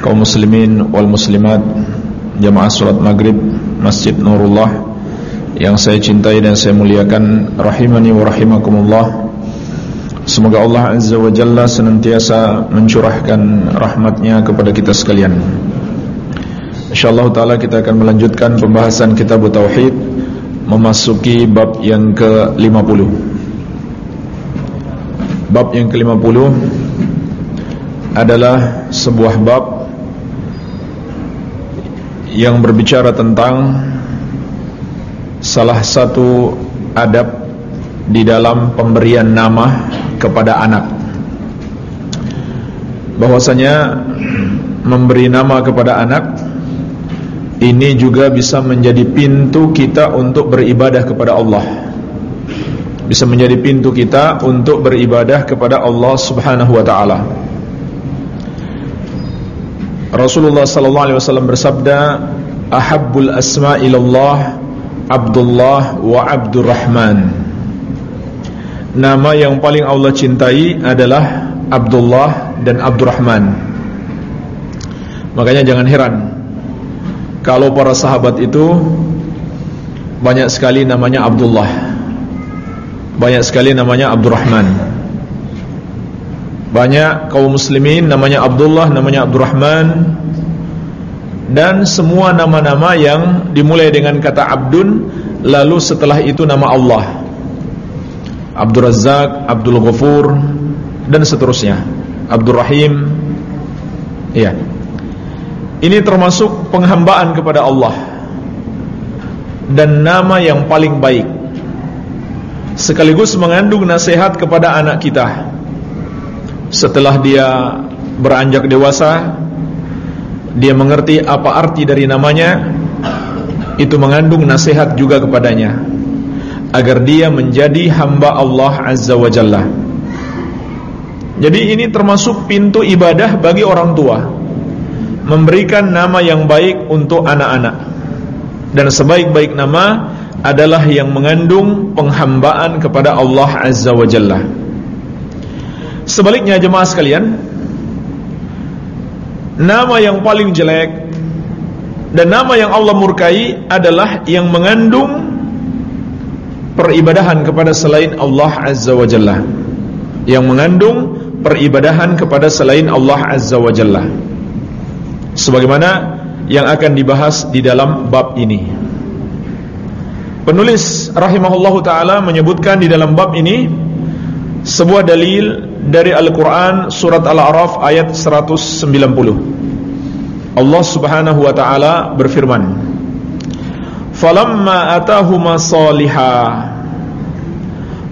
kaum muslimin wal muslimat jamaah salat maghrib Masjid Nurullah yang saya cintai dan saya muliakan rahimani wa rahimakumullah. Semoga Allah azza wa jalla senantiasa mencurahkan rahmatnya kepada kita sekalian. Insyaallah taala kita akan melanjutkan pembahasan kitab tauhid memasuki bab yang ke-50 bab yang ke-50 adalah sebuah bab yang berbicara tentang salah satu adab di dalam pemberian nama kepada anak. Bahwasanya memberi nama kepada anak ini juga bisa menjadi pintu kita untuk beribadah kepada Allah. Bisa menjadi pintu kita untuk beribadah kepada Allah Subhanahu wa taala. Rasulullah sallallahu alaihi wasallam bersabda, "Ahabbul asma ilallah Abdullah wa Abdurrahman." Nama yang paling Allah cintai adalah Abdullah dan Abdurrahman. Makanya jangan heran kalau para sahabat itu banyak sekali namanya Abdullah. Banyak sekali namanya Abdurrahman. Banyak kaum muslimin namanya Abdullah, namanya Abdurrahman. Dan semua nama-nama yang dimulai dengan kata Abdun Lalu setelah itu nama Allah. Abdul Razak, Abdul Ghafur Dan seterusnya. Abdul Rahim Iya. Ini termasuk penghambaan kepada Allah. Dan nama yang paling baik. Sekaligus mengandung nasihat kepada anak kita setelah dia beranjak dewasa Dia mengerti apa arti dari namanya. Itu mengandung nasihat juga kepadanya Agar dia menjadi hamba Allah Azza wa Jalla. Jadi ini termasuk pintu ibadah bagi orang tua Memberikan nama yang baik untuk anak-anak. Dan sebaik-baik nama adalah yang mengandung penghambaan kepada Allah Azza wa Jalla Sebaliknya jemaah sekalian Nama yang paling jelek Dan nama yang Allah murkai adalah Yang mengandung Peribadahan kepada selain Allah Azza wa Jalla. Yang mengandung Peribadahan kepada selain Allah Azza wa Jalla. Sebagaimana Yang akan dibahas di dalam bab ini. Penulis rahimahullahu ta'ala menyebutkan di dalam bab ini Sebuah dalil dari Al-Quran Surat Al-A'raf ayat 190 Allah subhanahu wa ta'ala berfirman Falamma atahuma saliha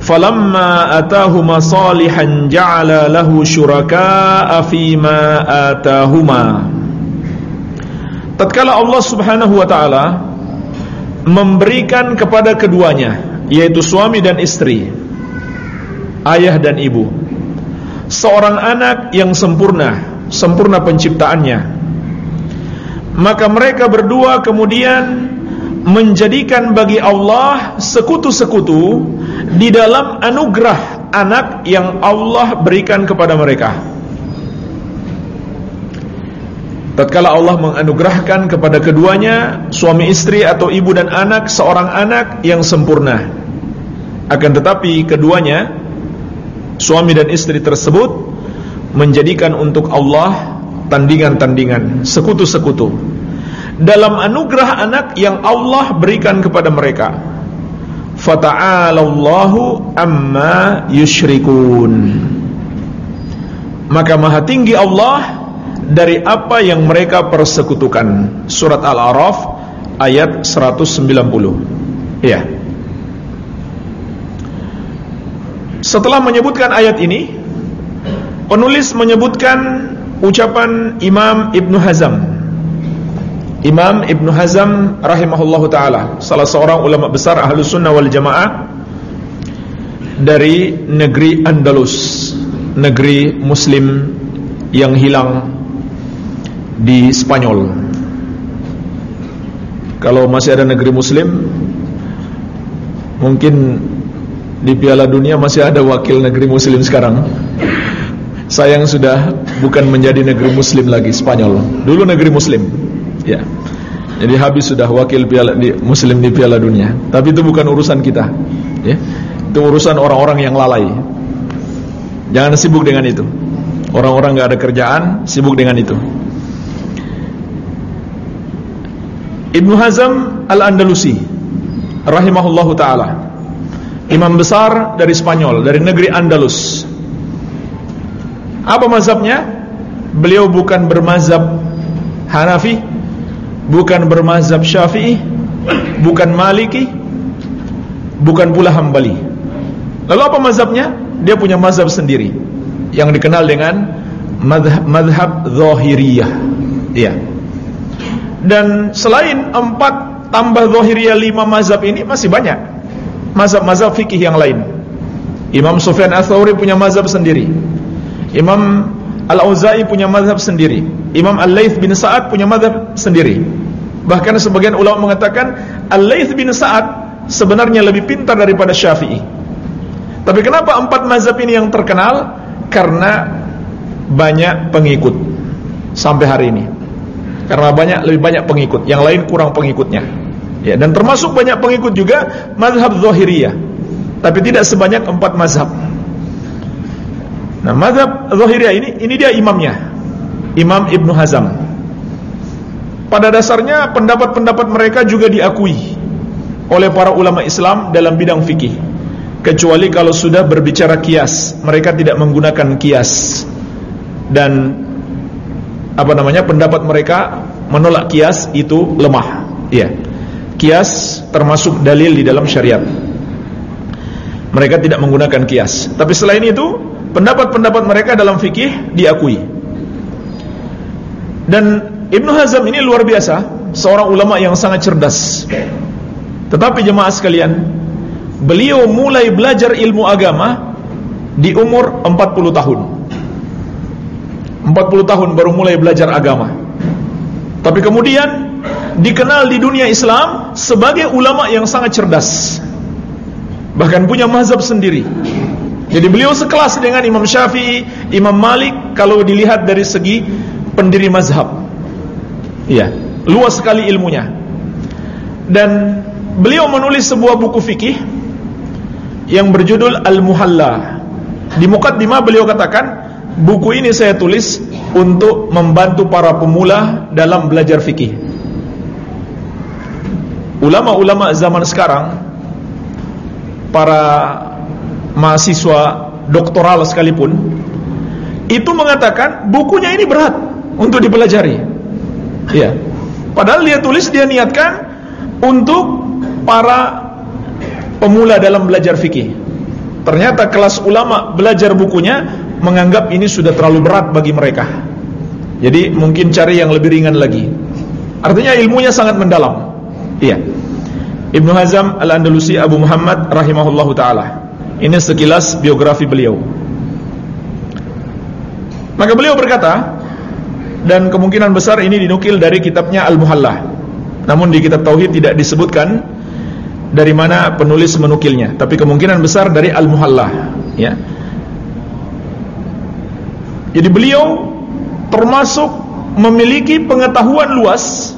Falamma atahuma salihan ja'ala lahu syuraka'a fima atahuma. Tatkala Allah subhanahu wa ta'ala Memberikan kepada keduanya Yaitu suami dan istri Ayah dan ibu seorang anak yang sempurna, sempurna penciptaannya. Maka mereka berdua kemudian menjadikan bagi Allah sekutu-sekutu di dalam anugerah anak yang Allah berikan kepada mereka. Tatkala Allah menganugerahkan kepada keduanya suami istri atau ibu dan anak seorang anak yang sempurna. Akan tetapi keduanya suami dan istri tersebut menjadikan untuk Allah tandingan-tandingan, sekutu-sekutu dalam anugerah anak yang Allah berikan kepada mereka. Fata'alallahu amma yushrikun. Maka maha tinggi Allah dari apa yang mereka persekutukan. Surat Al-A'raf ayat 190. Ya. Setelah menyebutkan ayat ini Penulis menyebutkan ucapan Imam Ibn Hazm Imam Ibn Hazm rahimahullahu taala salah seorang ulama besar ahlu sunnah wal jamaah dari negeri Andalus negeri muslim yang hilang di Spanyol. Kalau masih ada negeri muslim mungkin di Piala Dunia masih ada wakil negeri muslim sekarang. Sayang sudah bukan menjadi negeri muslim lagi Spanyol. Dulu negeri muslim. Ya. Jadi habis sudah wakil piala di, muslim di Piala Dunia. Tapi itu bukan urusan kita. Ya. Itu urusan orang-orang yang lalai. Jangan sibuk dengan itu. Orang-orang nggak ada kerjaan sibuk dengan itu. Ibnu Hazm Al-Andalusi rahimahullahu taala. Imam besar dari Spanyol, dari negeri Andalus. Apa mazhabnya? Beliau bukan bermazhab Hanafi, bukan bermazhab Syafi'i, bukan Maliki, bukan pula Hambali. Lalu apa mazhabnya? Dia punya mazhab sendiri yang dikenal dengan madhab, madhab Zahiriyah. Iya. Dan selain empat tambah Zohiriyah lima mazhab ini masih banyak mazhab-mazhab fikih yang lain. Imam Sufyan Ats-Tsauri punya mazhab sendiri. Imam Al-Auza'i punya mazhab sendiri. Imam Al-Laits bin Sa'ad punya mazhab sendiri. Bahkan sebagian ulama mengatakan Al-Laits bin Sa'ad sebenarnya lebih pintar daripada Syafi'i. Tapi kenapa empat mazhab ini yang terkenal? Karena banyak pengikut sampai hari ini. Karena banyak lebih banyak pengikut, yang lain kurang pengikutnya. Ya, dan termasuk banyak pengikut juga mazhab Zahiriyah. Tapi tidak sebanyak empat mazhab. Nah, mazhab Zahiriyah ini ini dia imamnya. Imam Ibnu Hazm. Pada dasarnya pendapat-pendapat mereka juga diakui oleh para ulama Islam dalam bidang fikih. Kecuali kalau sudah berbicara kias, mereka tidak menggunakan kias. Dan apa namanya pendapat mereka menolak kias itu lemah. Iya. Kias termasuk dalil di dalam syariat. Mereka tidak menggunakan kias. Tapi selain itu, pendapat-pendapat mereka dalam fikih diakui. Dan Ibnu Hazm ini luar biasa, seorang ulama yang sangat cerdas. Tetapi jemaah sekalian, beliau mulai belajar ilmu agama di umur 40 tahun. 40 tahun baru mulai belajar agama Tapi kemudian Dikenal di dunia Islam Sebagai ulama yang sangat cerdas. Bahkan punya mazhab sendiri. Jadi beliau sekelas dengan Imam Syafi'i Imam Malik Kalau dilihat dari segi pendiri mazhab. Iya Luas sekali ilmunya. Dan beliau menulis sebuah buku fikih Yang berjudul Al-Muhalla. Di Muqaddimah beliau katakan Buku ini saya tulis untuk membantu para pemula dalam belajar fikih. Ulama-ulama zaman sekarang, para mahasiswa doktoral sekalipun, itu mengatakan bukunya ini berat untuk dipelajari. Ya, padahal dia tulis dia niatkan untuk para pemula dalam belajar fikih. Ternyata kelas ulama belajar bukunya menganggap ini sudah terlalu berat bagi mereka. Jadi mungkin cari yang lebih ringan lagi. Artinya ilmunya sangat mendalam. Iya. Ibnu Hazm Al-Andalusi Abu Muhammad rahimahullahu taala. Ini sekilas biografi beliau. Maka beliau berkata dan kemungkinan besar ini dinukil dari kitabnya Al-Muhallah. Namun di kitab tauhid tidak disebutkan dari mana penulis menukilnya, tapi kemungkinan besar dari Al-Muhallah, ya. Jadi beliau termasuk memiliki pengetahuan luas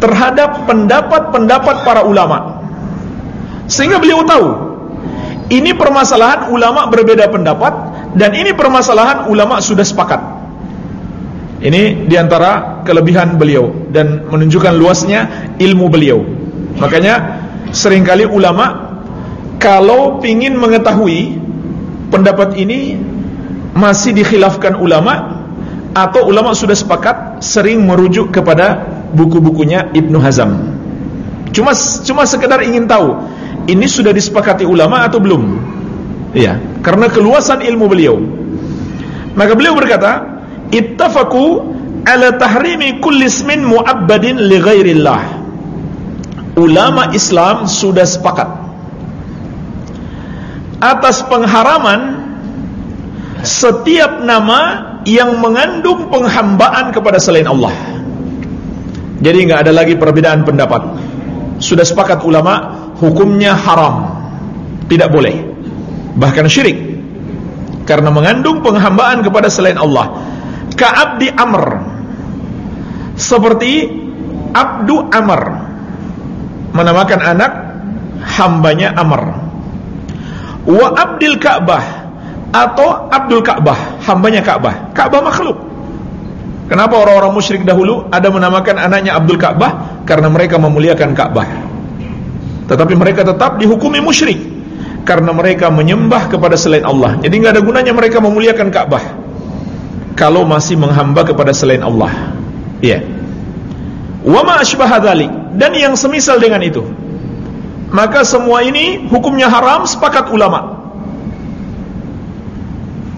terhadap pendapat-pendapat para ulama. Sehingga beliau tahu ini permasalahan ulama berbeda pendapat dan ini permasalahan ulama sudah sepakat. Ini di antara kelebihan beliau dan menunjukkan luasnya ilmu beliau. Makanya sering kali ulama kalau ingin mengetahui pendapat ini masih dikhilafkan ulama atau ulama sudah sepakat sering merujuk kepada buku-bukunya Ibnu Hazm. Cuma cuma sekedar ingin tahu ini sudah disepakati ulama atau belum? Iya, karena keluasan ilmu beliau. Maka beliau berkata, ittafaqu ala tahrimi kulli ismin mu'abbadin li ghairillah. Ulama Islam sudah sepakat atas pengharaman setiap nama yang mengandung penghambaan kepada selain Allah. Jadi nggak ada lagi perbedaan pendapat. Sudah sepakat ulama hukumnya haram. Tidak boleh. Bahkan syirik. Karena mengandung penghambaan kepada selain Allah. Ka'abdi Amr. Seperti Abdu Amr. Menamakan anak hambanya Amr. Wa Abdil Ka'bah atau Abdul Ka'bah, hambanya Ka'bah. Ka'bah makhluk. Kenapa orang-orang musyrik dahulu ada menamakan anaknya Abdul Ka'bah? Karena mereka memuliakan Ka'bah. Tetapi mereka tetap dihukumi musyrik karena mereka menyembah kepada selain Allah. Jadi nggak ada gunanya mereka memuliakan Ka'bah kalau masih menghamba kepada selain Allah. Iya. Wa ma asbaha dan yang semisal dengan itu. Maka semua ini hukumnya haram sepakat ulama.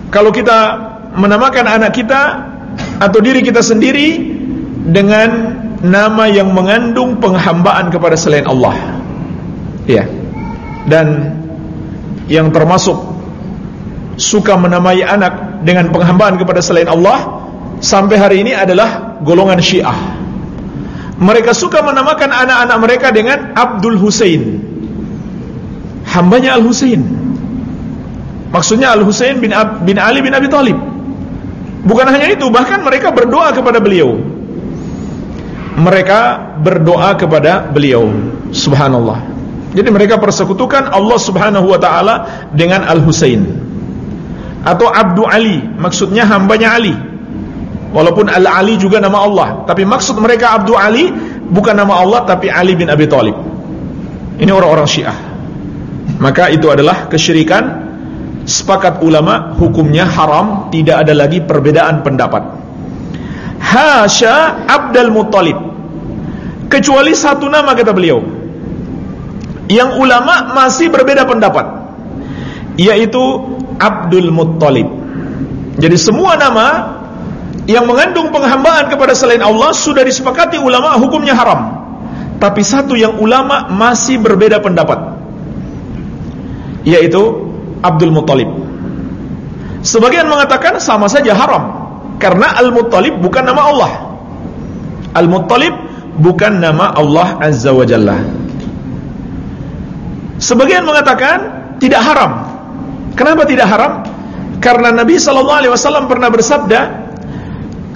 Kalau kita menamakan anak kita atau diri kita sendiri dengan nama yang mengandung penghambaan kepada selain Allah. Ya. Dan yang termasuk suka menamai anak dengan penghambaan kepada selain Allah sampai hari ini adalah golongan Syiah. Mereka suka menamakan anak-anak mereka dengan Abdul Hussein. Hambanya Al Hussein. Maksudnya Al Hussein bin, Ab, bin Ali bin Abi Thalib. Bukan hanya itu, bahkan mereka berdoa kepada beliau. Mereka berdoa kepada beliau. Subhanallah. Jadi mereka persekutukan Allah Subhanahu wa taala dengan Al-Husain. Atau Abdu Ali, maksudnya hambanya Ali. Walaupun Al-Ali juga nama Allah, tapi maksud mereka Abdu Ali bukan nama Allah tapi Ali bin Abi Thalib. Ini orang-orang Syiah. Maka itu adalah kesyirikan sepakat ulama hukumnya haram, tidak ada lagi perbedaan pendapat. Hasya Abdul Muttalib. Kecuali satu nama kata beliau. Yang ulama masih berbeda pendapat. Yaitu Abdul Muttalib. Jadi semua nama yang mengandung penghambaan kepada selain Allah sudah disepakati ulama hukumnya haram. Tapi satu yang ulama masih berbeda pendapat. Yaitu Abdul Muttalib. Sebagian mengatakan sama saja haram karena Al-Muttalib bukan nama Allah. Al-Muttalib bukan nama Allah Azza wa Jalla. Sebagian mengatakan tidak haram. Kenapa tidak haram? Karena Nabi sallallahu alaihi wasallam pernah bersabda,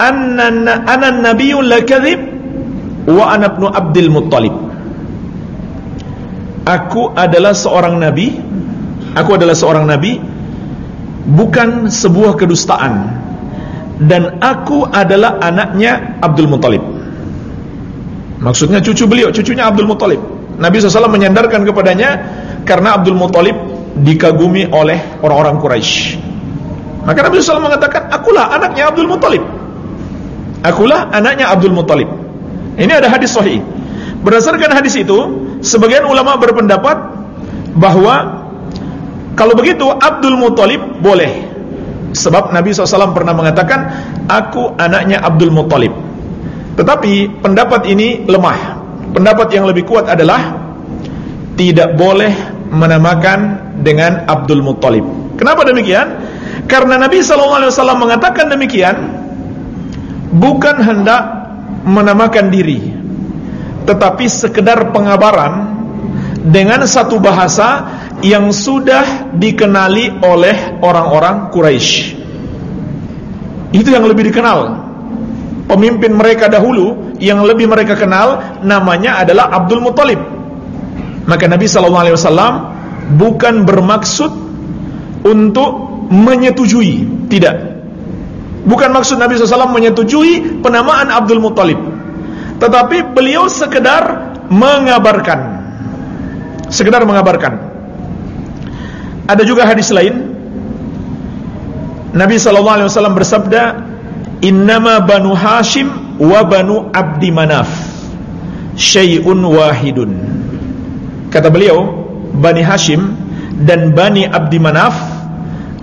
"Anna ana nabiyyun la kadhib wa ana ibnu Abdul Muttalib." Aku adalah seorang nabi Aku adalah seorang nabi bukan sebuah kedustaan dan aku adalah anaknya Abdul Muthalib. Maksudnya cucu beliau, cucunya Abdul Muthalib. Nabi SAW menyandarkan kepadanya karena Abdul Muthalib dikagumi oleh orang-orang Quraisy. Maka Nabi SAW mengatakan, akulah anaknya Abdul Muthalib. Akulah anaknya Abdul Muthalib. Ini ada hadis sahih. Berdasarkan hadis itu, sebagian ulama berpendapat bahwa kalau begitu Abdul Muthalib boleh. Sebab Nabi SAW pernah mengatakan, aku anaknya Abdul Muthalib. Tetapi pendapat ini lemah. Pendapat yang lebih kuat adalah tidak boleh menamakan dengan Abdul Muthalib. Kenapa demikian? Karena Nabi SAW mengatakan demikian bukan hendak menamakan diri, tetapi sekedar pengabaran dengan satu bahasa yang sudah dikenali oleh orang-orang Quraisy. Itu yang lebih dikenal. Pemimpin mereka dahulu yang lebih mereka kenal namanya adalah Abdul Muthalib. Maka Nabi sallallahu alaihi wasallam bukan bermaksud untuk menyetujui, tidak. Bukan maksud Nabi SAW menyetujui penamaan Abdul Muthalib. Tetapi beliau sekedar mengabarkan. Sekedar mengabarkan. Ada juga hadis lain Nabi sallallahu alaihi wasallam bersabda, "Innama Banu Hashim wa Banu Abdi Manaf syai'un wahidun." Kata beliau, Bani Hashim dan Bani Abdi Manaf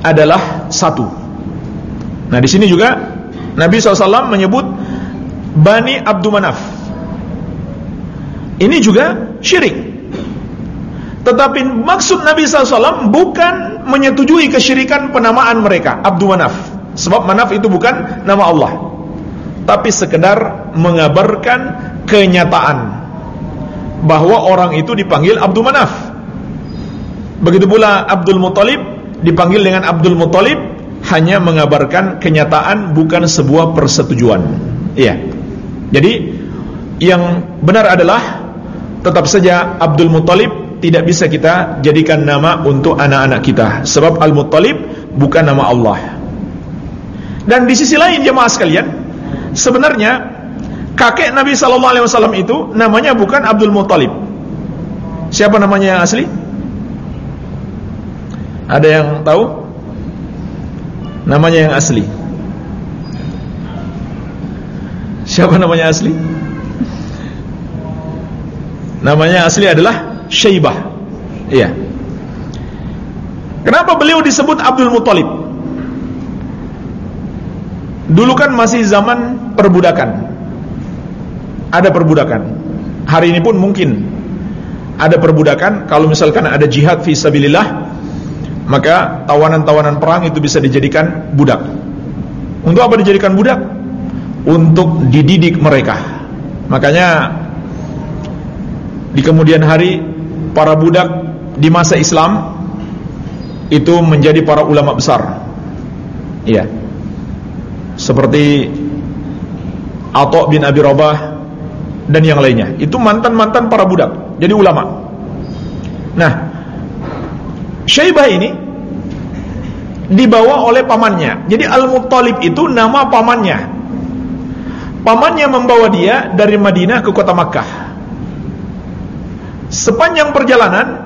adalah satu. Nah, di sini juga Nabi SAW menyebut Bani Abdul Manaf. Ini juga syirik. Tetapi maksud Nabi SAW bukan menyetujui kesyirikan penamaan mereka Abdul Manaf. Sebab Manaf itu bukan nama Allah. Tapi sekedar mengabarkan kenyataan bahwa orang itu dipanggil Abdul Manaf. Begitu pula Abdul Muttalib dipanggil dengan Abdul Muttalib hanya mengabarkan kenyataan bukan sebuah persetujuan. Iya. Jadi yang benar adalah tetap saja Abdul Muttalib tidak bisa kita jadikan nama untuk anak-anak kita sebab Al-Muttalib bukan nama Allah. Dan di sisi lain jemaah sekalian, sebenarnya kakek Nabi sallallahu alaihi wasallam itu namanya bukan Abdul Muttalib. Siapa namanya yang asli? Ada yang tahu? Namanya yang asli. Siapa namanya asli? Namanya asli adalah Syaibah. Iya. Kenapa beliau disebut Abdul Muttalib? Dulu kan masih zaman perbudakan. Ada perbudakan. Hari ini pun mungkin ada perbudakan kalau misalkan ada jihad fi sabilillah maka tawanan-tawanan perang itu bisa dijadikan budak. Untuk apa dijadikan budak? Untuk dididik mereka. Makanya di kemudian hari para budak di masa Islam itu menjadi para ulama besar. Iya. Seperti Atok bin Abi Rabah dan yang lainnya. Itu mantan-mantan para budak, jadi ulama. Nah, Syaibah ini dibawa oleh pamannya. Jadi Al-Muttalib itu nama pamannya. Pamannya membawa dia dari Madinah ke kota Makkah. Sepanjang perjalanan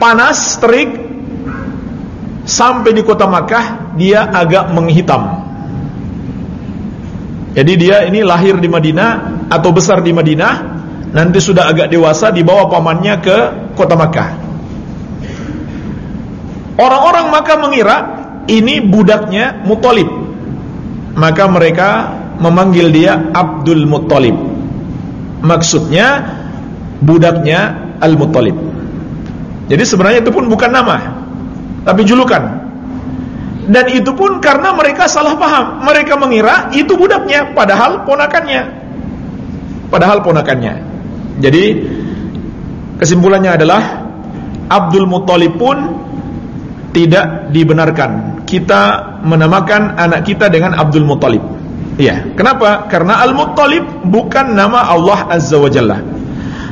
panas terik sampai di kota Makkah dia agak menghitam. Jadi dia ini lahir di Madinah atau besar di Madinah nanti sudah agak dewasa dibawa pamannya ke kota Makkah. Orang-orang Makkah mengira ini budaknya Muttalib. Maka mereka memanggil dia Abdul Muttalib. Maksudnya budaknya Al-Muttalib. Jadi sebenarnya itu pun bukan nama, tapi julukan. Dan itu pun karena mereka salah paham. Mereka mengira itu budaknya, padahal ponakannya. Padahal ponakannya. Jadi kesimpulannya adalah Abdul Muttalib pun tidak dibenarkan. Kita menamakan anak kita dengan Abdul Muttalib. Iya, kenapa? Karena Al-Muttalib bukan nama Allah Azza wa Jalla.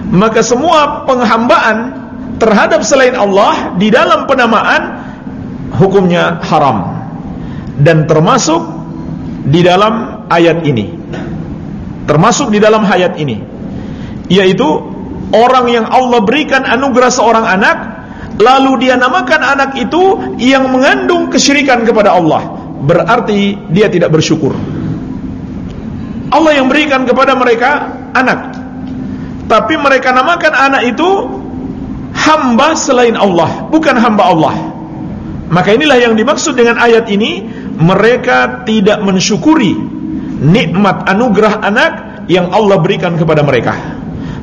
Maka semua penghambaan terhadap selain Allah di dalam penamaan hukumnya haram. Dan termasuk di dalam ayat ini. Termasuk di dalam ayat ini yaitu orang yang Allah berikan anugerah seorang anak lalu dia namakan anak itu yang mengandung kesyirikan kepada Allah berarti dia tidak bersyukur Allah yang berikan kepada mereka anak tapi mereka namakan anak itu hamba selain Allah bukan hamba Allah maka inilah yang dimaksud dengan ayat ini mereka tidak mensyukuri nikmat anugerah anak yang Allah berikan kepada mereka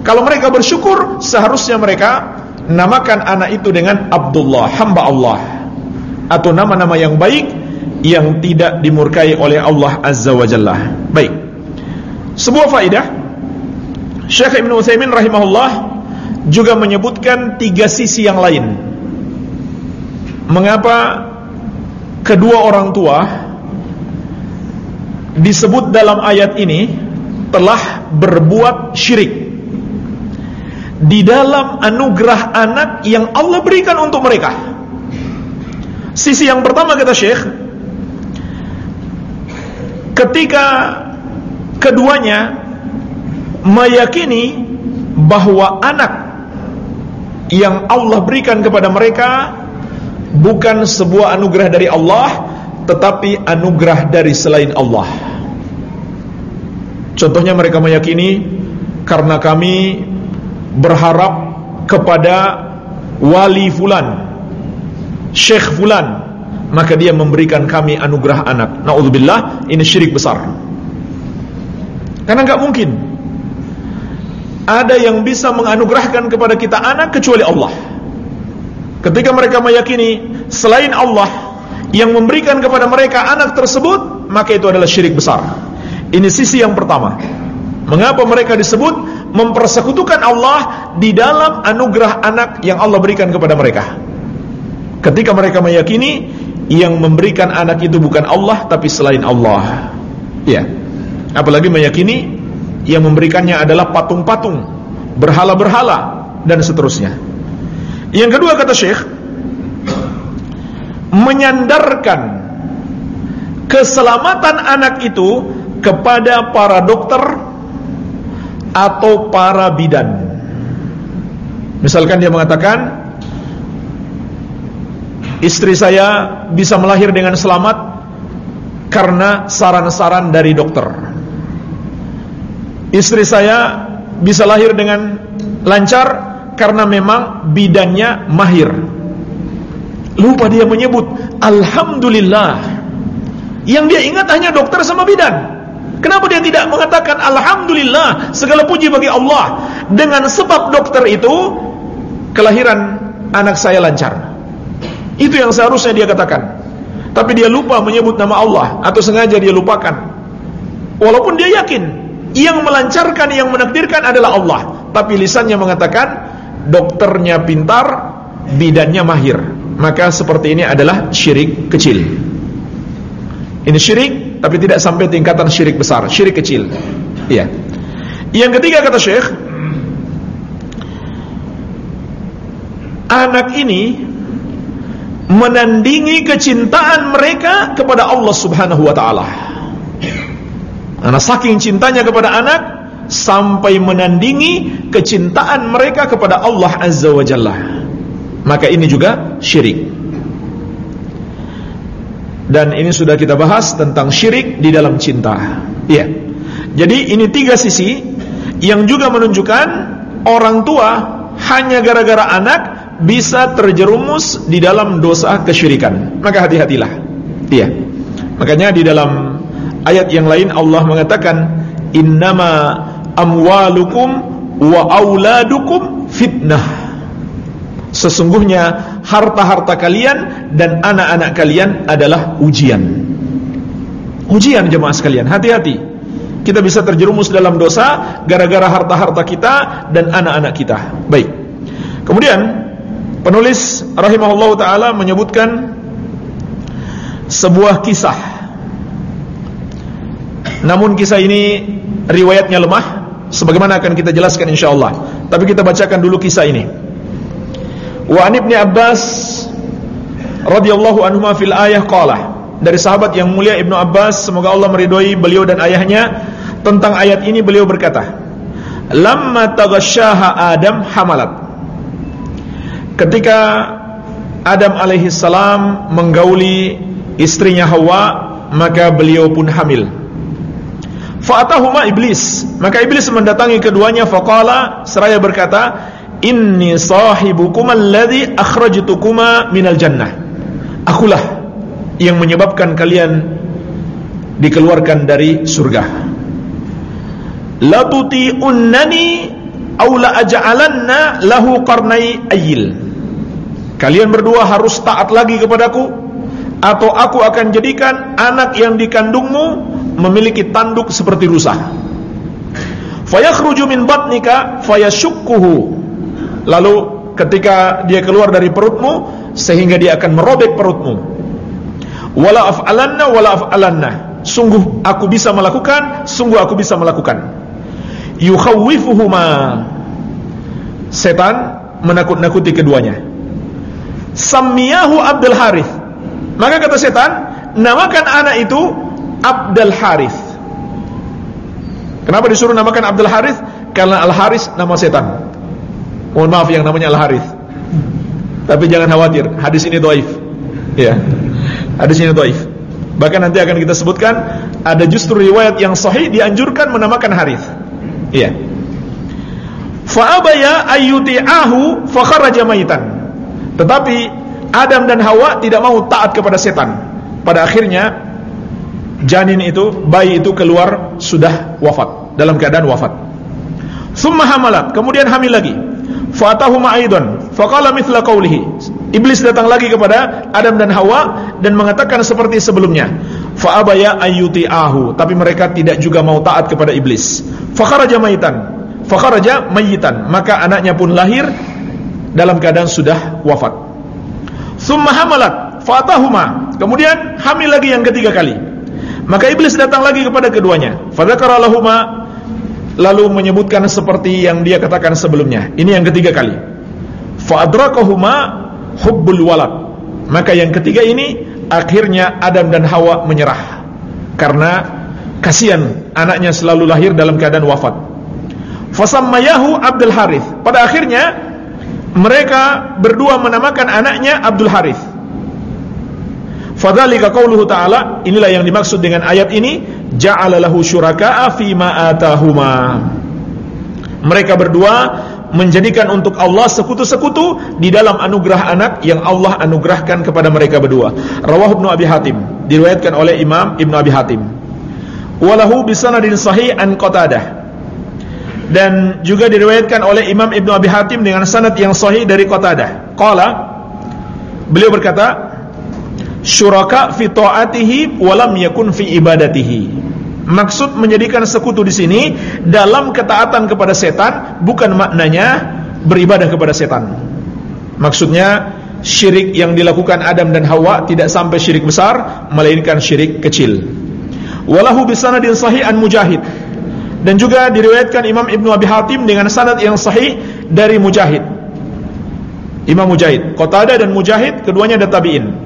kalau mereka bersyukur, seharusnya mereka namakan anak itu dengan Abdullah, hamba Allah. Atau nama-nama yang baik yang tidak dimurkai oleh Allah Azza wa Jalla. Baik. Sebuah faedah Syekh Ibn Utsaimin rahimahullah juga menyebutkan tiga sisi yang lain. Mengapa kedua orang tua disebut dalam ayat ini telah berbuat syirik di dalam anugerah anak yang Allah berikan untuk mereka. Sisi yang pertama kata Syekh, ketika keduanya meyakini bahwa anak yang Allah berikan kepada mereka bukan sebuah anugerah dari Allah, tetapi anugerah dari selain Allah. Contohnya mereka meyakini karena kami berharap kepada wali fulan, syekh fulan maka dia memberikan kami anugerah anak. Nauzubillah, ini syirik besar. Karena nggak mungkin ada yang bisa menganugerahkan kepada kita anak kecuali Allah. Ketika mereka meyakini selain Allah yang memberikan kepada mereka anak tersebut, maka itu adalah syirik besar. Ini sisi yang pertama. Mengapa mereka disebut mempersekutukan Allah di dalam anugerah anak yang Allah berikan kepada mereka? Ketika mereka meyakini yang memberikan anak itu bukan Allah tapi selain Allah. Ya. Apalagi meyakini yang memberikannya adalah patung-patung, berhala-berhala dan seterusnya. Yang kedua kata Syekh menyandarkan keselamatan anak itu kepada para dokter atau para bidan. Misalkan dia mengatakan Istri saya bisa melahir dengan selamat karena saran-saran dari dokter. Istri saya bisa lahir dengan lancar karena memang bidannya mahir. Lupa dia menyebut Alhamdulillah Yang dia ingat hanya dokter sama bidan Kenapa dia tidak mengatakan Alhamdulillah Segala puji bagi Allah Dengan sebab dokter itu Kelahiran anak saya lancar itu yang seharusnya dia katakan. Tapi dia lupa menyebut nama Allah atau sengaja dia lupakan. Walaupun dia yakin yang melancarkan, yang menakdirkan adalah Allah, tapi lisannya mengatakan dokternya pintar, bidannya mahir. Maka seperti ini adalah syirik kecil. Ini syirik tapi tidak sampai tingkatan syirik besar, syirik kecil. Iya. Yang ketiga kata Syekh, anak ini menandingi kecintaan mereka kepada Allah Subhanahu wa taala. Karena saking cintanya kepada anak sampai menandingi kecintaan mereka kepada Allah Azza wa Jalla. Maka ini juga syirik. Dan ini sudah kita bahas tentang syirik di dalam cinta. Iya. Jadi ini tiga sisi yang juga menunjukkan orang tua hanya gara-gara anak bisa terjerumus di dalam dosa kesyirikan. Maka hati-hatilah. Iya. Makanya di dalam ayat yang lain Allah mengatakan innama amwalukum wa auladukum fitnah. Sesungguhnya harta-harta kalian dan anak-anak kalian adalah ujian. Ujian jemaah sekalian, hati-hati. Kita bisa terjerumus dalam dosa gara-gara harta-harta kita dan anak-anak kita. Baik. Kemudian Penulis rahimahullah taala menyebutkan sebuah kisah. Namun kisah ini riwayatnya lemah sebagaimana akan kita jelaskan insyaallah. Tapi kita bacakan dulu kisah ini. Wa an Abbas radhiyallahu anhuma fil ayah qala dari sahabat yang mulia Ibnu Abbas semoga Allah meridhoi beliau dan ayahnya tentang ayat ini beliau berkata lamma taghasyaha adam hamalat ketika Adam alaihi salam menggauli istrinya Hawa maka beliau pun hamil fa'atahuma iblis. Maka iblis mendatangi keduanya faqala seraya berkata inni sahibukum alladhi akhrajtukuma minal jannah. Akulah yang menyebabkan kalian dikeluarkan dari surga. La tuti'unnani aw la aj'alanna lahu qarnai ayil. Kalian berdua harus taat lagi kepadaku atau aku akan jadikan anak yang dikandungmu memiliki tanduk seperti rusa. Fayakhruju min batnika fayashukkuhu. Lalu ketika dia keluar dari perutmu sehingga dia akan merobek perutmu. Wala af'alanna wala af'alanna. Sungguh aku bisa melakukan, sungguh aku bisa melakukan. Yukhawwifuhuma. Setan menakut-nakuti keduanya. Samiyahu Abdul Harith. Maka kata setan, namakan anak itu Abdul Harith. Kenapa disuruh namakan Abdul Harith? Karena Al Harith nama setan. Mohon maaf yang namanya Al Harith. Tapi jangan khawatir, hadis ini doif. Ya. Hadis ini doif. Bahkan nanti akan kita sebutkan ada justru riwayat yang sahih dianjurkan menamakan Harith. Iya. Fa abaya ayyuti'ahu fa kharaja maitan. Tetapi Adam dan Hawa tidak mau taat kepada setan. Pada akhirnya janin itu, bayi itu keluar sudah wafat, dalam keadaan wafat. Summa hamalat, kemudian hamil lagi. Fatahuma aidan, faqala mithla qawlihi. Iblis datang lagi kepada Adam dan Hawa dan mengatakan seperti sebelumnya. Fa abaya ayyuti'ahu, tapi mereka tidak juga mau taat kepada iblis. Fakharaja maitan, fakharaja mayitan, maka anaknya pun lahir dalam keadaan sudah wafat. Summa hamalat, fatahuma, kemudian hamil lagi yang ketiga kali. Maka iblis datang lagi kepada keduanya. Fadzakara lahuma lalu menyebutkan seperti yang dia katakan sebelumnya. Ini yang ketiga kali. Fa'adrakahuma hubbul walad. Maka yang ketiga ini akhirnya Adam dan Hawa menyerah. Karena kasihan anaknya selalu lahir dalam keadaan wafat. Fasammayahu Abdul Harith. Pada akhirnya mereka berdua menamakan anaknya Abdul Harith. Fadzalika qauluhu ta'ala, inilah yang dimaksud dengan ayat ini, ja'ala lahu syuraka'a ma atahuma. Mereka berdua menjadikan untuk Allah sekutu-sekutu di dalam anugerah anak yang Allah anugerahkan kepada mereka berdua. Rawah Ibnu Abi Hatim, diriwayatkan oleh Imam Ibnu Abi Hatim. Walahu bisanadin sahih an Qatadah. Dan juga diriwayatkan oleh Imam Ibnu Abi Hatim dengan sanad yang sahih dari Qatadah. Qala Beliau berkata, syuraka fi ta'atihi walam yakun fi ibadatihi. Maksud menjadikan sekutu di sini dalam ketaatan kepada setan bukan maknanya beribadah kepada setan. Maksudnya syirik yang dilakukan Adam dan Hawa tidak sampai syirik besar melainkan syirik kecil. Walahu bisanadin sahih an Mujahid. Dan juga diriwayatkan Imam Ibnu Abi Hatim dengan sanad yang sahih dari Mujahid. Imam Mujahid, Qatadah dan Mujahid keduanya ada tabi'in.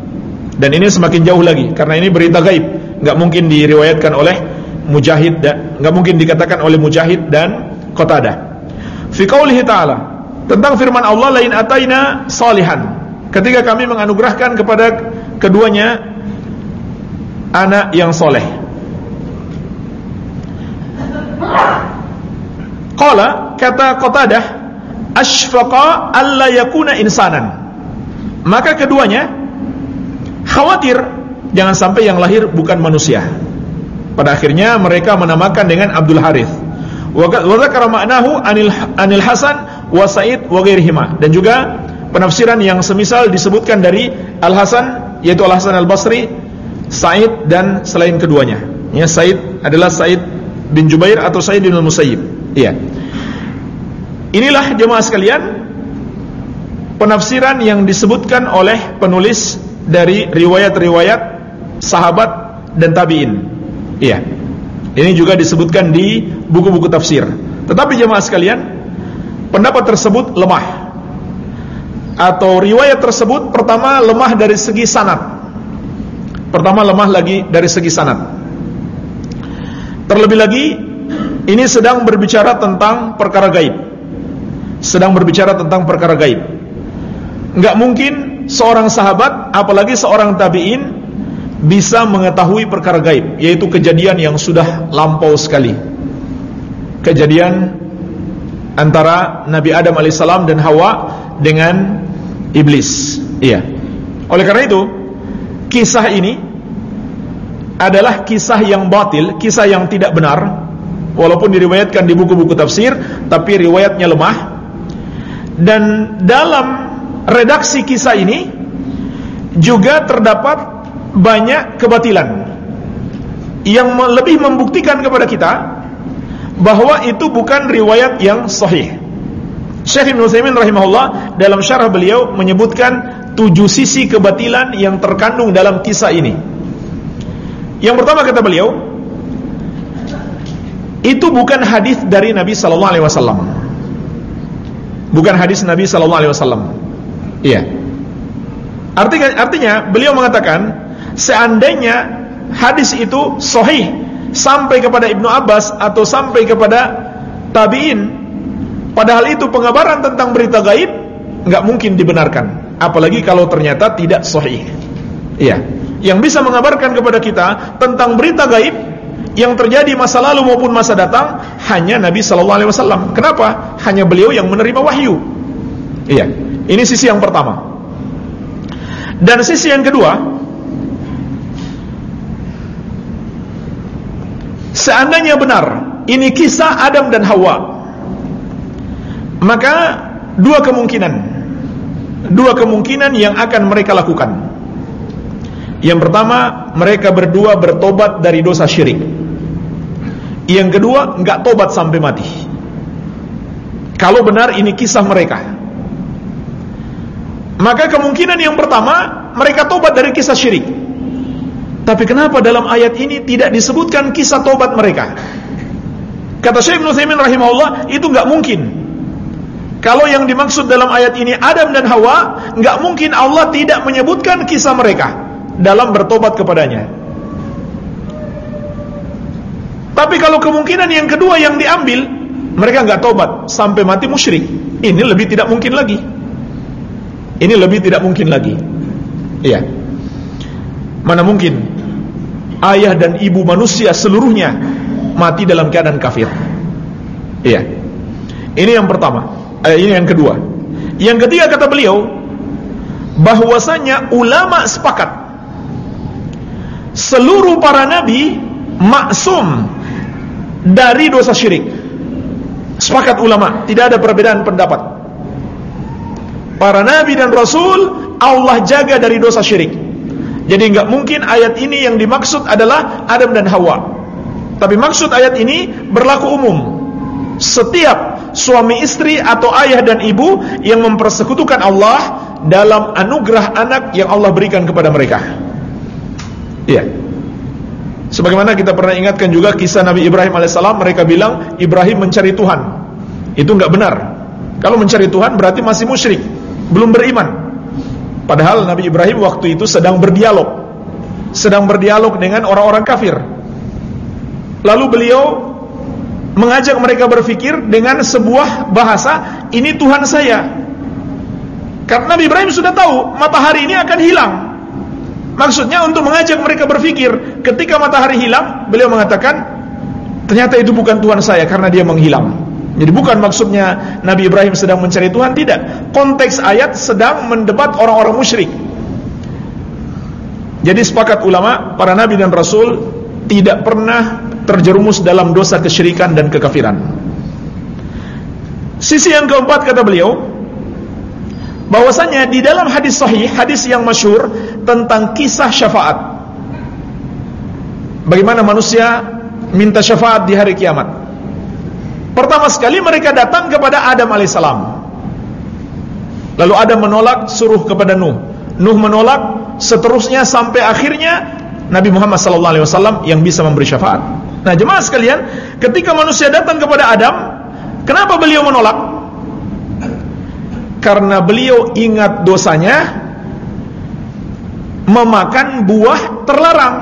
Dan ini semakin jauh lagi karena ini berita gaib, nggak mungkin diriwayatkan oleh Mujahid dan nggak mungkin dikatakan oleh Mujahid dan Qatadah. Fi qaulihi ta'ala tentang firman Allah lain ataina salihan. Ketika kami menganugerahkan kepada keduanya anak yang soleh. Qala kata Qatadah asfaqa alla yakuna insanan. Maka keduanya Khawatir jangan sampai yang lahir bukan manusia. Pada akhirnya mereka menamakan dengan Abdul Harith. Wa dzakara ma'nahu anil anil Hasan wa Sa'id ghairihima dan juga penafsiran yang semisal disebutkan dari Al Hasan yaitu Al Hasan Al Basri, Sa'id dan selain keduanya. Ya Sa'id adalah Sa'id bin Jubair atau Sa'id bin Musayyib. Iya. Inilah jemaah sekalian penafsiran yang disebutkan oleh penulis dari riwayat-riwayat sahabat dan tabi'in. Iya. Ini juga disebutkan di buku-buku tafsir. Tetapi jemaah sekalian, pendapat tersebut lemah. Atau riwayat tersebut pertama lemah dari segi sanad. Pertama lemah lagi dari segi sanad. Terlebih lagi ini sedang berbicara tentang perkara gaib. Sedang berbicara tentang perkara gaib. Enggak mungkin seorang sahabat apalagi seorang tabi'in bisa mengetahui perkara gaib yaitu kejadian yang sudah lampau sekali. Kejadian antara Nabi Adam alaihissalam dan Hawa dengan iblis. Iya. Oleh karena itu kisah ini adalah kisah yang batil kisah yang tidak benar. Walaupun diriwayatkan di buku-buku tafsir tapi riwayatnya lemah. Dan dalam redaksi kisah ini juga terdapat banyak kebatilan yang lebih membuktikan kepada kita bahwa itu bukan riwayat yang sahih. Syekh Ibn Utsaimin rahimahullah dalam syarah beliau menyebutkan tujuh sisi kebatilan yang terkandung dalam kisah ini. Yang pertama kata beliau, itu bukan hadis dari Nabi sallallahu alaihi wasallam. Bukan hadis Nabi sallallahu alaihi wasallam. Iya. Artinya, artinya beliau mengatakan seandainya hadis itu sahih sampai kepada Ibnu Abbas atau sampai kepada tabi'in padahal itu pengabaran tentang berita gaib nggak mungkin dibenarkan apalagi kalau ternyata tidak sahih. Iya. Yang bisa mengabarkan kepada kita tentang berita gaib yang terjadi masa lalu maupun masa datang hanya Nabi sallallahu alaihi wasallam. Kenapa? Hanya beliau yang menerima wahyu. Iya. Ini sisi yang pertama. Dan sisi yang kedua, seandainya benar ini kisah Adam dan Hawa, maka dua kemungkinan, dua kemungkinan yang akan mereka lakukan. Yang pertama, mereka berdua bertobat dari dosa syirik. Yang kedua, enggak tobat sampai mati. Kalau benar ini kisah mereka. Maka kemungkinan yang pertama, mereka tobat dari kisah syirik. Tapi kenapa dalam ayat ini tidak disebutkan kisah tobat mereka? Kata Syekh Ibn Thaymin rahimahullah, itu enggak mungkin. Kalau yang dimaksud dalam ayat ini Adam dan Hawa, enggak mungkin Allah tidak menyebutkan kisah mereka dalam bertobat kepadanya. Tapi kalau kemungkinan yang kedua yang diambil, mereka nggak tobat sampai mati musyrik. Ini lebih tidak mungkin lagi. Ini lebih tidak mungkin lagi. Iya. Mana mungkin ayah dan ibu manusia seluruhnya mati dalam keadaan kafir. Iya. Ini yang pertama. Eh, ini yang kedua. Yang ketiga kata beliau bahwasanya ulama sepakat seluruh para nabi maksum dari dosa syirik. Sepakat ulama, tidak ada perbedaan pendapat. Para nabi dan rasul Allah jaga dari dosa syirik. Jadi enggak mungkin ayat ini yang dimaksud adalah Adam dan Hawa. Tapi maksud ayat ini berlaku umum. Setiap suami istri atau ayah dan ibu yang mempersekutukan Allah dalam anugerah anak yang Allah berikan kepada mereka. Iya. Sebagaimana kita pernah ingatkan juga kisah Nabi Ibrahim alaihissalam, mereka bilang Ibrahim mencari Tuhan. Itu enggak benar. Kalau mencari Tuhan berarti masih musyrik, belum beriman. Padahal Nabi Ibrahim waktu itu sedang berdialog, sedang berdialog dengan orang-orang kafir. Lalu beliau mengajak mereka berpikir dengan sebuah bahasa, ini Tuhan saya. Karena Nabi Ibrahim sudah tahu matahari ini akan hilang. Maksudnya untuk mengajak mereka berpikir Ketika matahari hilang Beliau mengatakan Ternyata itu bukan Tuhan saya karena dia menghilang Jadi bukan maksudnya Nabi Ibrahim sedang mencari Tuhan Tidak Konteks ayat sedang mendebat orang-orang musyrik Jadi sepakat ulama Para Nabi dan Rasul Tidak pernah terjerumus dalam dosa kesyirikan dan kekafiran Sisi yang keempat kata beliau bahwasanya di dalam hadis sahih, hadis yang masyhur tentang kisah syafaat. Bagaimana manusia minta syafaat di hari kiamat? Pertama sekali mereka datang kepada Adam alaihissalam. Lalu Adam menolak, suruh kepada Nuh. Nuh menolak, seterusnya sampai akhirnya Nabi Muhammad sallallahu alaihi wasallam yang bisa memberi syafaat. Nah, jemaah sekalian, ketika manusia datang kepada Adam, kenapa beliau menolak? karena beliau ingat dosanya memakan buah terlarang.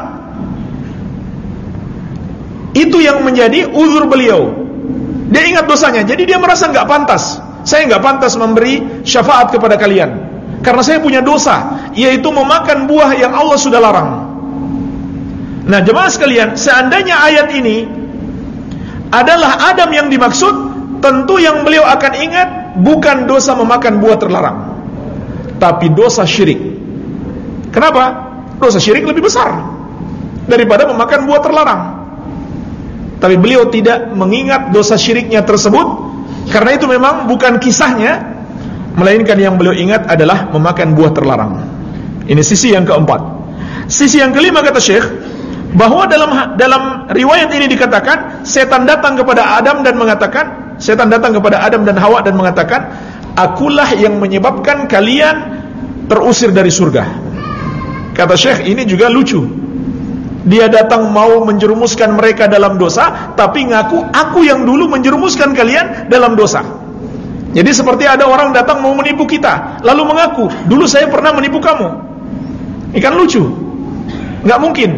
Itu yang menjadi uzur beliau. Dia ingat dosanya, jadi dia merasa nggak pantas. Saya nggak pantas memberi syafaat kepada kalian karena saya punya dosa, yaitu memakan buah yang Allah sudah larang. Nah, jemaah sekalian, seandainya ayat ini adalah Adam yang dimaksud, tentu yang beliau akan ingat bukan dosa memakan buah terlarang tapi dosa syirik kenapa? dosa syirik lebih besar daripada memakan buah terlarang tapi beliau tidak mengingat dosa syiriknya tersebut karena itu memang bukan kisahnya melainkan yang beliau ingat adalah memakan buah terlarang ini sisi yang keempat sisi yang kelima kata syekh bahwa dalam dalam riwayat ini dikatakan setan datang kepada Adam dan mengatakan Setan datang kepada Adam dan Hawa dan mengatakan, "Akulah yang menyebabkan kalian terusir dari surga." Kata Syekh, ini juga lucu. Dia datang mau menjerumuskan mereka dalam dosa, tapi ngaku aku yang dulu menjerumuskan kalian dalam dosa. Jadi seperti ada orang datang mau menipu kita, lalu mengaku, dulu saya pernah menipu kamu. Ini kan lucu. Nggak mungkin.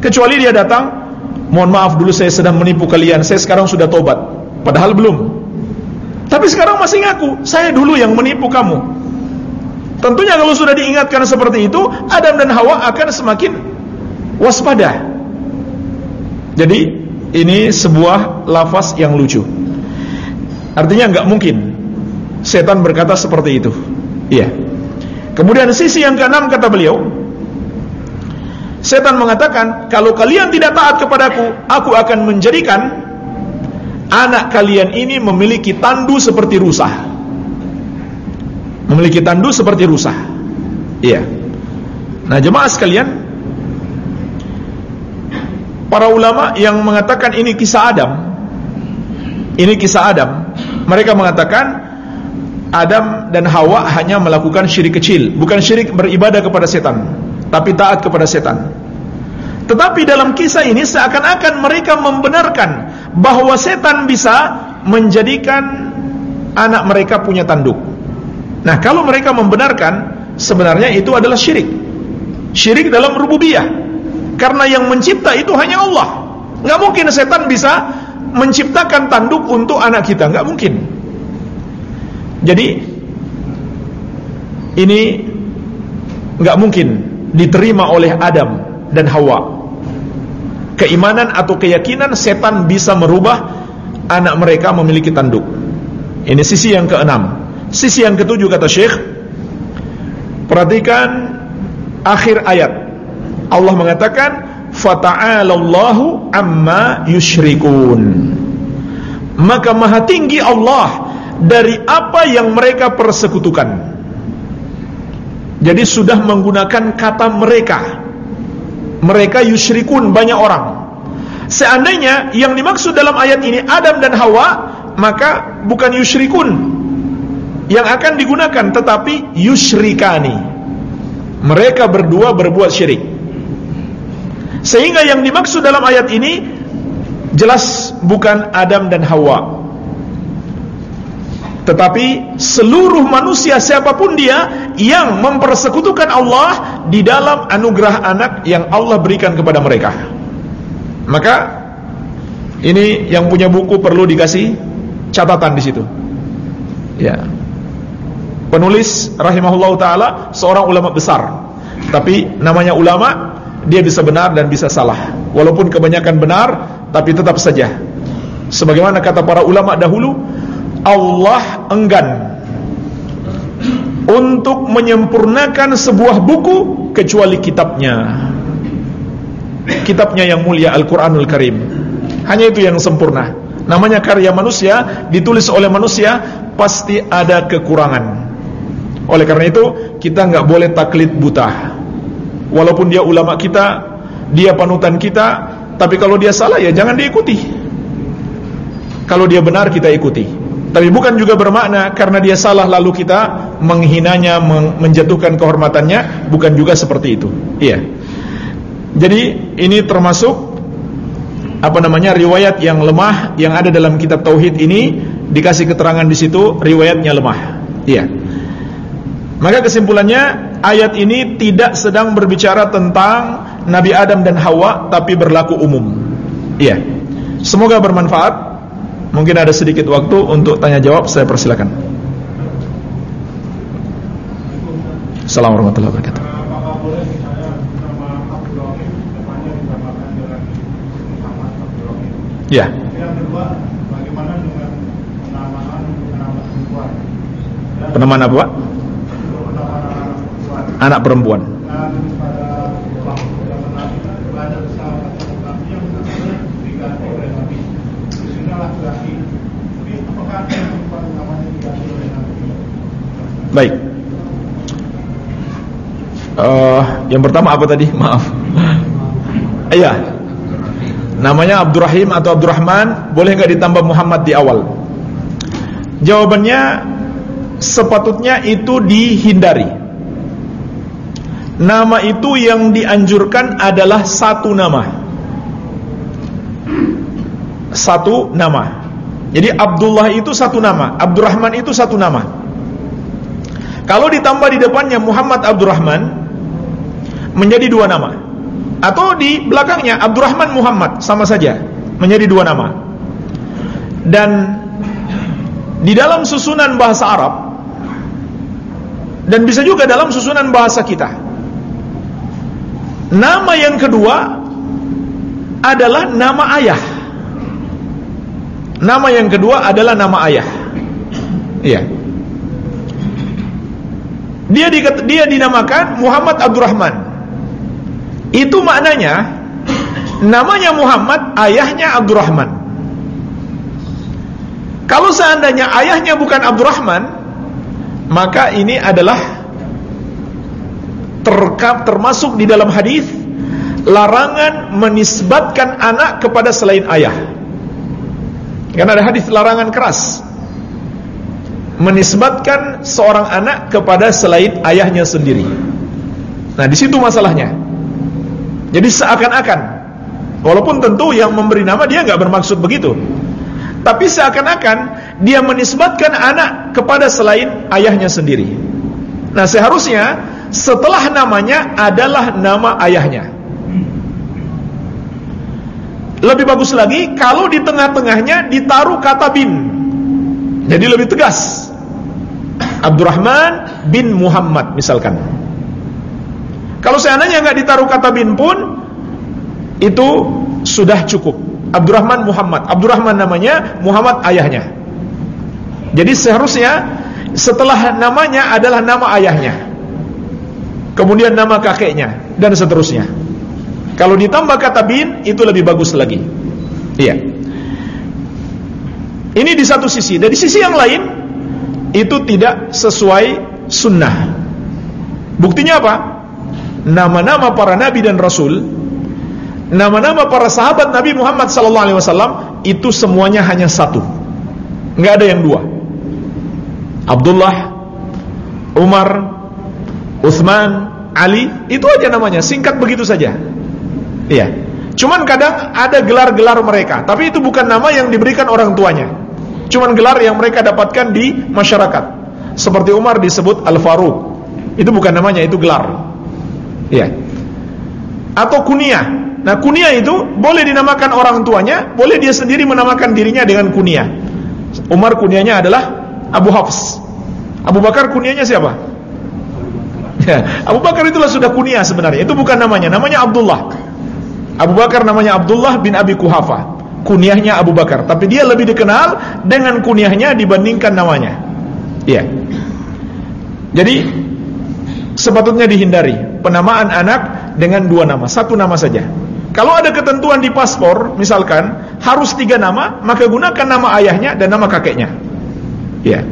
Kecuali dia datang, mohon maaf dulu saya sedang menipu kalian, saya sekarang sudah tobat. Padahal belum. Tapi sekarang masih ngaku, saya dulu yang menipu kamu. Tentunya kalau sudah diingatkan seperti itu, Adam dan Hawa akan semakin waspada. Jadi ini sebuah lafaz yang lucu. Artinya nggak mungkin setan berkata seperti itu. Iya. Kemudian sisi yang keenam kata beliau, setan mengatakan, kalau kalian tidak taat kepadaku, aku akan menjadikan anak kalian ini memiliki tandu seperti rusa. Memiliki tandu seperti rusa. Iya. Nah, jemaah sekalian, para ulama yang mengatakan ini kisah Adam, ini kisah Adam, mereka mengatakan Adam dan Hawa hanya melakukan syirik kecil, bukan syirik beribadah kepada setan, tapi taat kepada setan. Tetapi dalam kisah ini seakan-akan mereka membenarkan bahwa setan bisa menjadikan anak mereka punya tanduk. Nah, kalau mereka membenarkan sebenarnya itu adalah syirik. Syirik dalam rububiyah. Karena yang mencipta itu hanya Allah. Nggak mungkin setan bisa menciptakan tanduk untuk anak kita, nggak mungkin. Jadi ini nggak mungkin diterima oleh Adam dan Hawa. Keimanan atau keyakinan setan bisa merubah anak mereka memiliki tanduk. Ini sisi yang keenam. Sisi yang ketujuh kata Syekh, perhatikan akhir ayat. Allah mengatakan, "Fata'alallahu amma yusyrikun." Maka maha tinggi Allah dari apa yang mereka persekutukan. Jadi sudah menggunakan kata mereka. Mereka yusyrikun banyak orang. Seandainya yang dimaksud dalam ayat ini Adam dan Hawa, maka bukan yusyrikun yang akan digunakan tetapi yusyrikani. Mereka berdua berbuat syirik. Sehingga yang dimaksud dalam ayat ini jelas bukan Adam dan Hawa tetapi seluruh manusia siapa pun dia yang mempersekutukan Allah di dalam anugerah anak yang Allah berikan kepada mereka. Maka ini yang punya buku perlu dikasih catatan di situ. Ya. Penulis rahimahullah taala seorang ulama besar. Tapi namanya ulama dia bisa benar dan bisa salah. Walaupun kebanyakan benar tapi tetap saja sebagaimana kata para ulama dahulu Allah enggan untuk menyempurnakan sebuah buku kecuali kitabnya. Kitabnya yang mulia Al-Qur'anul Karim. Hanya itu yang sempurna. Namanya karya manusia, ditulis oleh manusia, pasti ada kekurangan. Oleh karena itu, kita nggak boleh taklid buta. Walaupun dia ulama kita, dia panutan kita, tapi kalau dia salah ya jangan diikuti. Kalau dia benar kita ikuti. Tapi bukan juga bermakna karena dia salah lalu kita menghinanya, menjatuhkan kehormatannya, bukan juga seperti itu. Iya. Jadi ini termasuk apa namanya riwayat yang lemah yang ada dalam kitab tauhid ini dikasih keterangan di situ riwayatnya lemah. Iya. Maka kesimpulannya ayat ini tidak sedang berbicara tentang Nabi Adam dan Hawa tapi berlaku umum. Iya. Semoga bermanfaat. Mungkin ada sedikit waktu untuk tanya jawab, saya persilakan. Assalamualaikum warahmatullahi wabarakatuh. Ya. Penamaan apa, Pak? Anak perempuan. Baik. Uh, yang pertama apa tadi? Maaf. Iya. Namanya Abdurrahim atau Abdurrahman, boleh nggak ditambah Muhammad di awal? Jawabannya sepatutnya itu dihindari. Nama itu yang dianjurkan adalah satu nama. Satu nama. Jadi Abdullah itu satu nama, Abdurrahman itu satu nama. Kalau ditambah di depannya Muhammad Abdurrahman menjadi dua nama. Atau di belakangnya Abdurrahman Muhammad sama saja menjadi dua nama. Dan di dalam susunan bahasa Arab dan bisa juga dalam susunan bahasa kita. Nama yang kedua adalah nama ayah. Nama yang kedua adalah nama ayah. Iya. Dia di, dia dinamakan Muhammad Abdurrahman. Itu maknanya namanya Muhammad, ayahnya Abdurrahman. Kalau seandainya ayahnya bukan Abdurrahman, maka ini adalah terkap termasuk di dalam hadis larangan menisbatkan anak kepada selain ayah. Karena ada hadis larangan keras menisbatkan seorang anak kepada selain ayahnya sendiri. Nah, di situ masalahnya. Jadi seakan-akan walaupun tentu yang memberi nama dia nggak bermaksud begitu. Tapi seakan-akan dia menisbatkan anak kepada selain ayahnya sendiri. Nah, seharusnya setelah namanya adalah nama ayahnya. Lebih bagus lagi kalau di tengah-tengahnya ditaruh kata bin. Jadi lebih tegas. Abdurrahman bin Muhammad misalkan. Kalau seandainya nggak ditaruh kata bin pun itu sudah cukup. Abdurrahman Muhammad. Abdurrahman namanya, Muhammad ayahnya. Jadi seharusnya setelah namanya adalah nama ayahnya. Kemudian nama kakeknya dan seterusnya. Kalau ditambah kata bin itu lebih bagus lagi. Iya. Ini di satu sisi. Dari sisi yang lain itu tidak sesuai sunnah. Buktinya apa? Nama-nama para nabi dan rasul, nama-nama para sahabat Nabi Muhammad SAW itu semuanya hanya satu, nggak ada yang dua. Abdullah, Umar, Uthman, Ali, itu aja namanya, singkat begitu saja. Iya. Cuman kadang ada gelar-gelar mereka, tapi itu bukan nama yang diberikan orang tuanya. Cuman gelar yang mereka dapatkan di masyarakat. Seperti Umar disebut Al-Faruq. Itu bukan namanya, itu gelar. Ya. Atau kunyah. Nah, kunyah itu boleh dinamakan orang tuanya, boleh dia sendiri menamakan dirinya dengan kunyah. Umar kunyahnya adalah Abu Hafs. Abu Bakar kunyahnya siapa? Ya, Abu Bakar itulah sudah kunyah sebenarnya. Itu bukan namanya, namanya Abdullah. Abu Bakar namanya Abdullah bin Abi Kuhafa kunyahnya Abu Bakar, tapi dia lebih dikenal dengan kunyahnya dibandingkan namanya. Iya. Jadi sepatutnya dihindari penamaan anak dengan dua nama, satu nama saja. Kalau ada ketentuan di paspor, misalkan harus tiga nama, maka gunakan nama ayahnya dan nama kakeknya. Iya.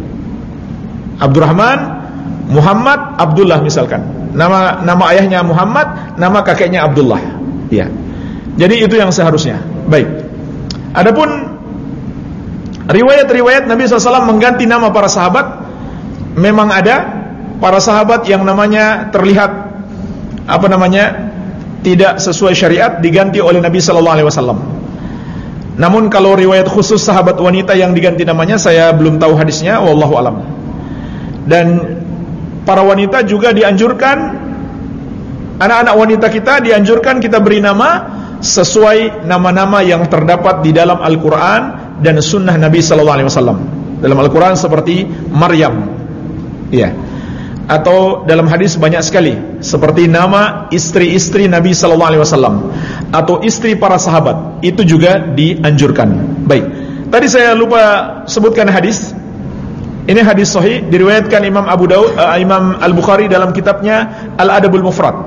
Abdurrahman, Muhammad, Abdullah misalkan. Nama nama ayahnya Muhammad, nama kakeknya Abdullah. Iya. Jadi itu yang seharusnya. Baik. Adapun riwayat-riwayat Nabi SAW mengganti nama para sahabat memang ada para sahabat yang namanya terlihat apa namanya tidak sesuai syariat diganti oleh Nabi Sallallahu Alaihi Wasallam. Namun kalau riwayat khusus sahabat wanita yang diganti namanya saya belum tahu hadisnya, wallahu alam. Dan para wanita juga dianjurkan anak-anak wanita kita dianjurkan kita beri nama sesuai nama-nama yang terdapat di dalam Al-Quran dan Sunnah Nabi Wasallam. Dalam Al-Quran seperti Maryam, ya, atau dalam hadis banyak sekali seperti nama istri-istri Nabi Sallallahu Alaihi Wasallam atau istri para sahabat itu juga dianjurkan. Baik, tadi saya lupa sebutkan hadis. Ini hadis sahih diriwayatkan Imam Abu Daud, uh, Imam Al Bukhari dalam kitabnya Al Adabul Mufrad.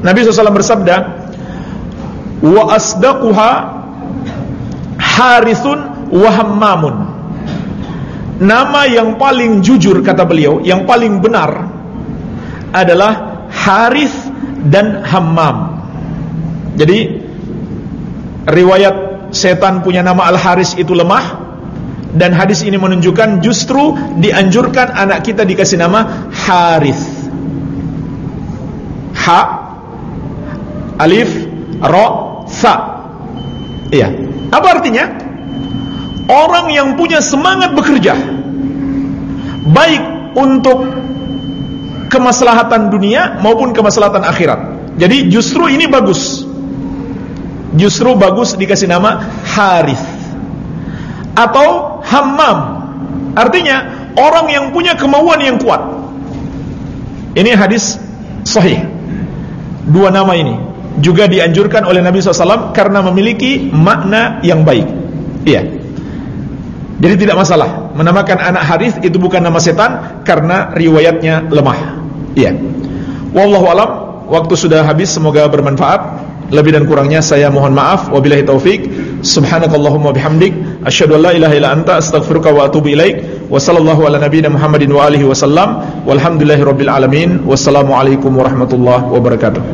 Nabi SAW bersabda, wa asdaquha harithun wa hammamun nama yang paling jujur kata beliau yang paling benar adalah Harith dan Hammam jadi riwayat setan punya nama Al-Haris itu lemah dan hadis ini menunjukkan justru dianjurkan anak kita dikasih nama Harith Ha Alif Ra sa. Iya. Apa artinya? Orang yang punya semangat bekerja baik untuk kemaslahatan dunia maupun kemaslahatan akhirat. Jadi justru ini bagus. Justru bagus dikasih nama Harith atau Hammam. Artinya orang yang punya kemauan yang kuat. Ini hadis sahih. Dua nama ini juga dianjurkan oleh Nabi SAW karena memiliki makna yang baik. Iya. Jadi tidak masalah menamakan anak Harith itu bukan nama setan karena riwayatnya lemah. Iya. Wallahu alam, waktu sudah habis semoga bermanfaat. Lebih dan kurangnya saya mohon maaf. Wabillahi taufik. Subhanakallahumma bihamdik asyhadu an la ilaha illa anta astaghfiruka wa atubu ilaik. Wa sallallahu ala nabiyyina Muhammadin wa alihi wasallam. Walhamdulillahirabbil alamin. Wassalamualaikum warahmatullahi wabarakatuh.